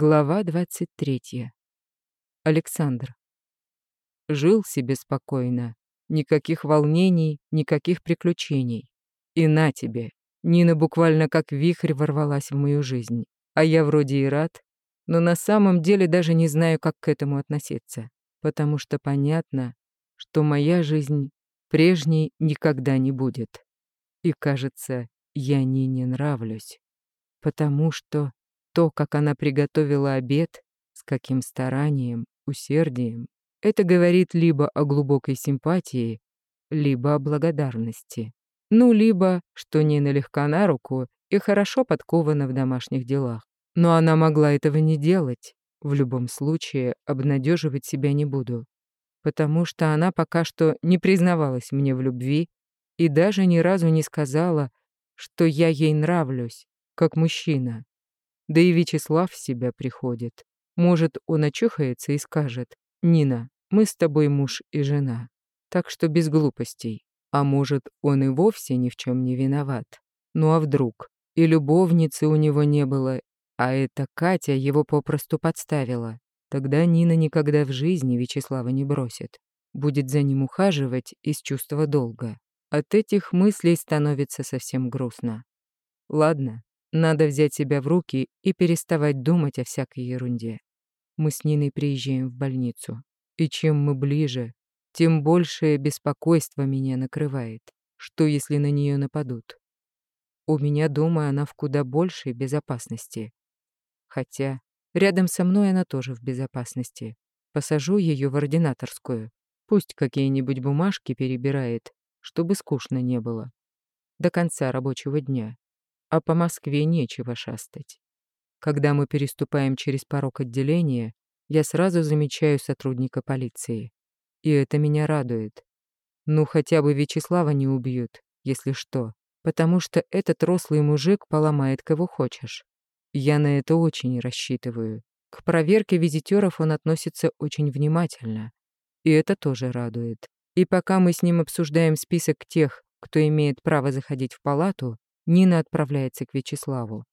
Глава 23. Александр. Жил себе спокойно. Никаких волнений, никаких приключений. И на тебе. Нина буквально как вихрь ворвалась в мою жизнь. А я вроде и рад, но на самом деле даже не знаю, как к этому относиться. Потому что понятно, что моя жизнь прежней никогда не будет. И кажется, я Нине нравлюсь. Потому что то, как она приготовила обед, с каким старанием, усердием, это говорит либо о глубокой симпатии, либо о благодарности. Ну, либо, что Нина легка на руку и хорошо подкована в домашних делах. Но она могла этого не делать. В любом случае, обнадеживать себя не буду. Потому что она пока что не признавалась мне в любви и даже ни разу не сказала, что я ей нравлюсь, как мужчина. Да и Вячеслав в себя приходит. Может, он очухается и скажет, «Нина, мы с тобой муж и жена». Так что без глупостей. А может, он и вовсе ни в чем не виноват. Ну а вдруг? И любовницы у него не было, а эта Катя его попросту подставила. Тогда Нина никогда в жизни Вячеслава не бросит. Будет за ним ухаживать из чувства долга. От этих мыслей становится совсем грустно. Ладно, надо взять себя в руки и переставать думать о всякой ерунде. Мы с Ниной приезжаем в больницу. И чем мы ближе, тем большее беспокойство меня накрывает. Что, если на нее нападут? У меня дома она в куда большей безопасности. Хотя рядом со мной она тоже в безопасности. Посажу ее в ординаторскую. Пусть какие-нибудь бумажки перебирает, чтобы скучно не было. До конца рабочего дня а по Москве нечего шастать. Когда мы переступаем через порог отделения, я сразу замечаю сотрудника полиции. И это меня радует. Ну, хотя бы Вячеслава не убьют, если что, потому что этот рослый мужик поломает кого хочешь. Я на это очень рассчитываю. К проверке визитеров он относится очень внимательно. И это тоже радует. И пока мы с ним обсуждаем список тех, кто имеет право заходить в палату, Нина отправляется к Вячеславу.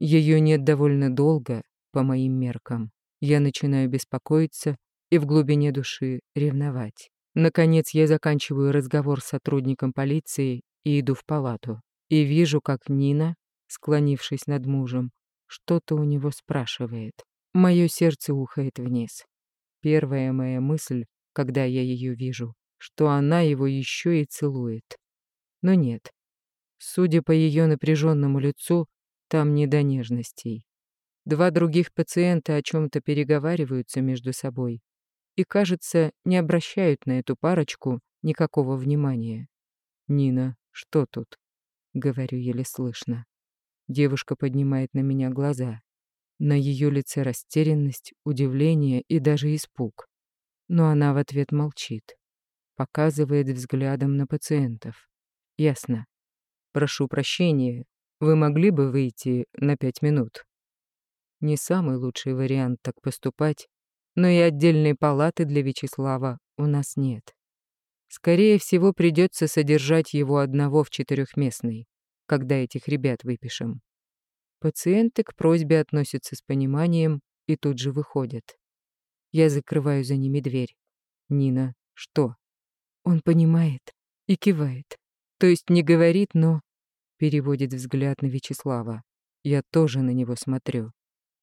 Ее нет довольно долго, по моим меркам. Я начинаю беспокоиться и в глубине души ревновать. Наконец я заканчиваю разговор с сотрудником полиции и иду в палату. И вижу, как Нина, склонившись над мужем, что-то у него спрашивает. Мое сердце ухает вниз. Первая моя мысль, когда я ее вижу, что она его еще и целует. Но нет, Судя по ее напряженному лицу, там не до нежностей. Два других пациента о чем-то переговариваются между собой и, кажется, не обращают на эту парочку никакого внимания. «Нина, что тут?» — говорю еле слышно. Девушка поднимает на меня глаза. На ее лице растерянность, удивление и даже испуг. Но она в ответ молчит. Показывает взглядом на пациентов. Ясно. Прошу прощения, вы могли бы выйти на пять минут? Не самый лучший вариант так поступать, но и отдельной палаты для Вячеслава у нас нет. Скорее всего, придется содержать его одного в четырехместной, когда этих ребят выпишем. Пациенты к просьбе относятся с пониманием и тут же выходят. Я закрываю за ними дверь. Нина, что? Он понимает и кивает. То есть не говорит, но... Переводит взгляд на Вячеслава. Я тоже на него смотрю.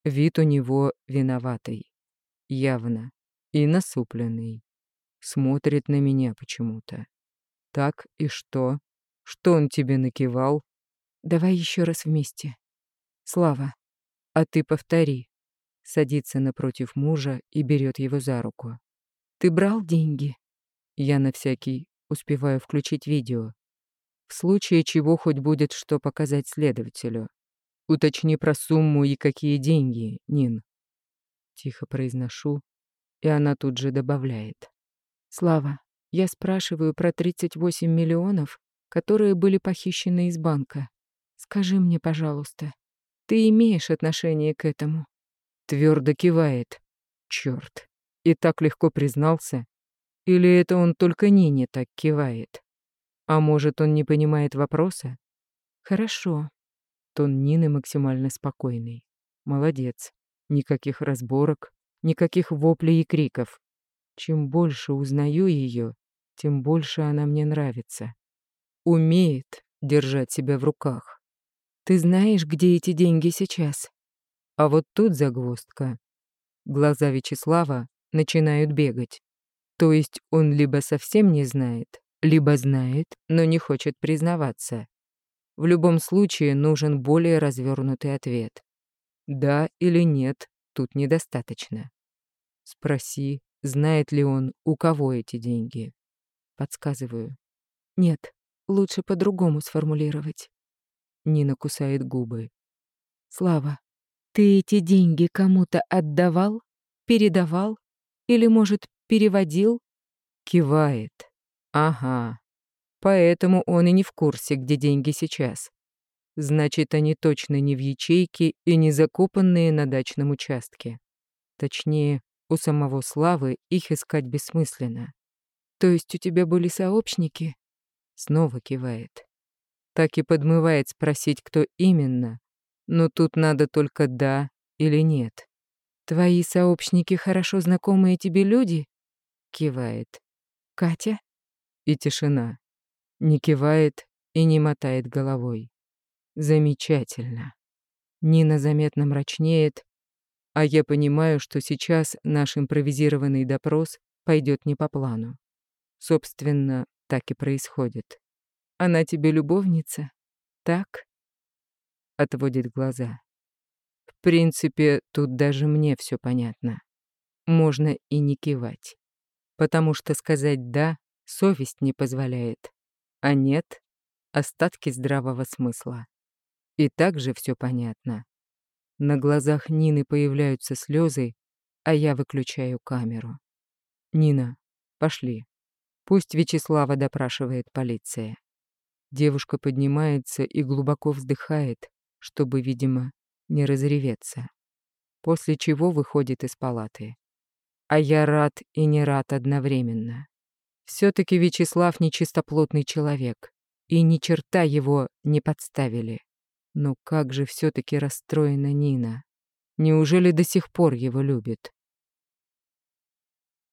Вид у него виноватый. Явно. И насупленный. Смотрит на меня почему-то. Так и что? Что он тебе накивал? Давай еще раз вместе. Слава, а ты повтори. Садится напротив мужа и берет его за руку. Ты брал деньги? Я на всякий успеваю включить видео. В случае чего хоть будет что показать следователю. Уточни про сумму и какие деньги, Нин. Тихо произношу, и она тут же добавляет. Слава, я спрашиваю про 38 миллионов, которые были похищены из банка. Скажи мне, пожалуйста, ты имеешь отношение к этому? Твердо кивает. Черт. И так легко признался. Или это он только Нине так кивает? А может, он не понимает вопроса? Хорошо. Тон Нины максимально спокойный. Молодец. Никаких разборок, никаких воплей и криков. Чем больше узнаю ее, тем больше она мне нравится. Умеет держать себя в руках. Ты знаешь, где эти деньги сейчас? А вот тут загвоздка. Глаза Вячеслава начинают бегать. То есть он либо совсем не знает, либо знает, но не хочет признаваться. В любом случае нужен более развернутый ответ. Да или нет, тут недостаточно. Спроси, знает ли он, у кого эти деньги. Подсказываю. Нет, лучше по-другому сформулировать. Нина кусает губы. Слава, ты эти деньги кому-то отдавал, передавал или, может, переводил? Кивает. Ага. Поэтому он и не в курсе, где деньги сейчас. Значит, они точно не в ячейке и не закопанные на дачном участке. Точнее, у самого Славы их искать бессмысленно. То есть у тебя были сообщники? Снова кивает. Так и подмывает спросить, кто именно, но тут надо только «да» или «нет». «Твои сообщники хорошо знакомые тебе люди?» Кивает. «Катя?» И тишина. Не кивает и не мотает головой. Замечательно. Нина заметно мрачнеет, а я понимаю, что сейчас наш импровизированный допрос пойдет не по плану. Собственно, так и происходит. Она тебе любовница? Так? Отводит глаза. В принципе, тут даже мне все понятно. Можно и не кивать. Потому что сказать «да» совесть не позволяет, а «нет» — остатки здравого смысла. И также все понятно. На глазах Нины появляются слезы, а я выключаю камеру. «Нина, пошли. Пусть Вячеслава допрашивает полиция». Девушка поднимается и глубоко вздыхает, чтобы, видимо, не разреветься. После чего выходит из палаты. А я рад и не рад одновременно. Все таки Вячеслав нечистоплотный человек, и ни черта его не подставили. Но как же все таки расстроена Нина. Неужели до сих пор его любит?